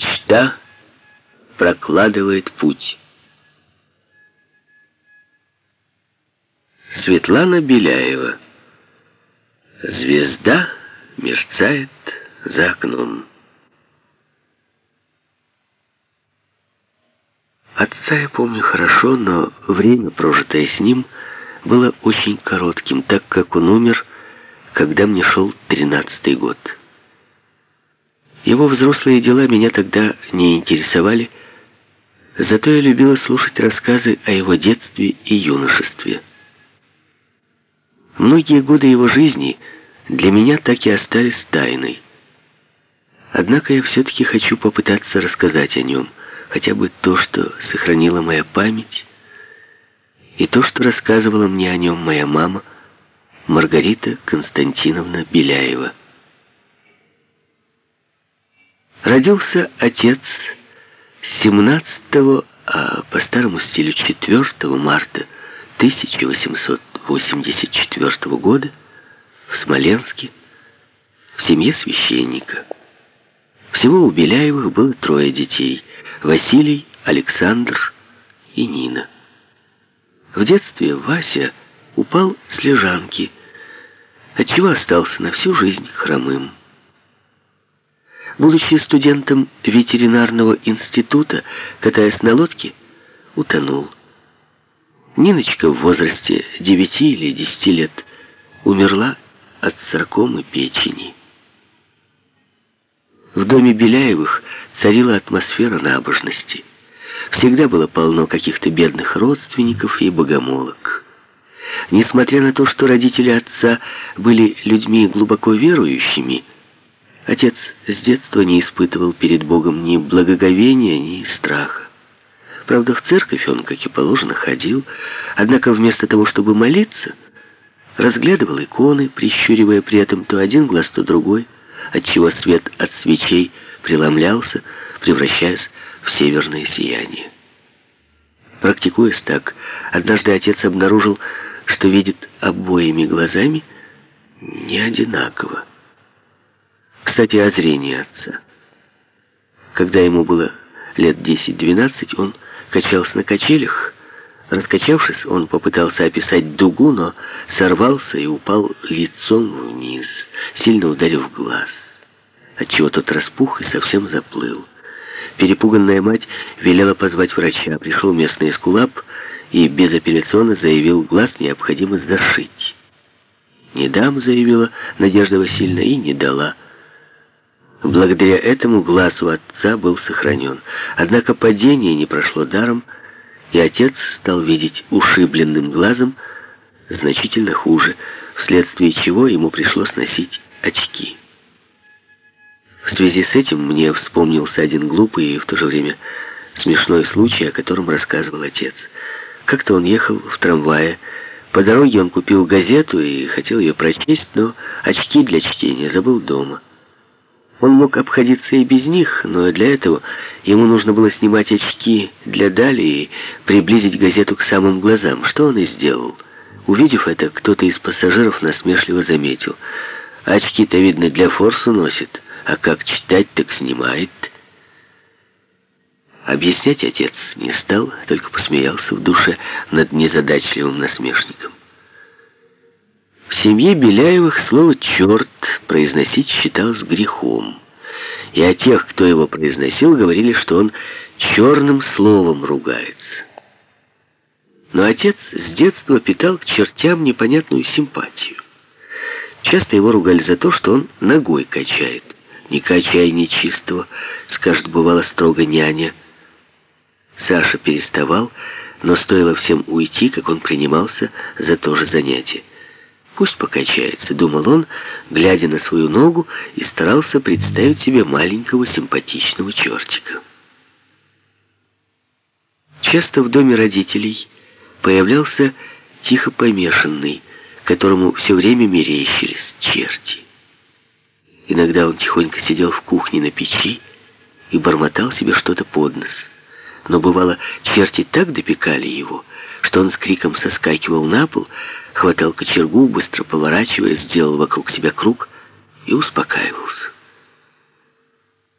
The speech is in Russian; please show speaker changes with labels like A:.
A: Мечта прокладывает путь. Светлана Беляева. Звезда мерцает за окном. Отца я помню хорошо, но время, прожитое с ним, было очень коротким, так как он умер, когда мне шел тринадцатый год. Его взрослые дела меня тогда не интересовали, зато я любила слушать рассказы о его детстве и юношестве. Многие годы его жизни для меня так и остались тайной. Однако я все-таки хочу попытаться рассказать о нем, хотя бы то, что сохранила моя память, и то, что рассказывала мне о нем моя мама, Маргарита Константиновна Беляева. Родился отец 17 а по старому стилю 4 марта 1884 года в Смоленске в семье священника. Всего у Беляевых было трое детей – Василий, Александр и Нина. В детстве Вася упал с лежанки, отчего остался на всю жизнь хромым. Будучи студентом ветеринарного института, катаясь на лодке, утонул. Ниночка в возрасте 9 или 10 лет умерла от саркомы печени. В доме Беляевых царила атмосфера набожности. Всегда было полно каких-то бедных родственников и богомолок. Несмотря на то, что родители отца были людьми глубоко верующими, Отец с детства не испытывал перед Богом ни благоговения, ни страха. Правда, в церковь он, как и положено, ходил, однако вместо того, чтобы молиться, разглядывал иконы, прищуривая при этом то один глаз, то другой, отчего свет от свечей преломлялся, превращаясь в северное сияние. Практикуясь так, однажды отец обнаружил, что видит обоими глазами не одинаково. Кстати, о зрении отца. Когда ему было лет 10-12, он качался на качелях. Раскачавшись, он попытался описать дугу, но сорвался и упал лицом вниз, сильно ударив глаз, отчего тот распух и совсем заплыл. Перепуганная мать велела позвать врача. Пришел местный эскулап и безапелляционно заявил, глаз необходимо зашить. «Не дам», — заявила Надежда Васильевна, и не дала. Благодаря этому глаз у отца был сохранен. Однако падение не прошло даром, и отец стал видеть ушибленным глазом значительно хуже, вследствие чего ему пришлось носить очки. В связи с этим мне вспомнился один глупый и в то же время смешной случай, о котором рассказывал отец. Как-то он ехал в трамвае, по дороге он купил газету и хотел ее прочесть, но очки для чтения забыл дома. Он мог обходиться и без них, но для этого ему нужно было снимать очки для дали и приблизить газету к самым глазам, что он и сделал. Увидев это, кто-то из пассажиров насмешливо заметил. «Очки-то, видно, для форсу носит, а как читать, так снимает». Объяснять отец не стал, только посмеялся в душе над незадачливым насмешником. Семье Беляевых слово «черт» произносить считалось грехом. И о тех, кто его произносил, говорили, что он черным словом ругается. Но отец с детства питал к чертям непонятную симпатию. Часто его ругали за то, что он ногой качает. «Не качай нечистого», — скажет, бывало строго няня. Саша переставал, но стоило всем уйти, как он принимался за то же занятие. Пусть покачается, думал он, глядя на свою ногу, и старался представить себе маленького симпатичного чертика. Часто в доме родителей появлялся тихо помешанный, которому все время мерещились черти. Иногда он тихонько сидел в кухне на печи и бормотал себе что-то под нос. Но бывало, черти так допекали его, что он с криком соскакивал на пол, хватал кочергу, быстро поворачиваясь, сделал вокруг себя круг и успокаивался.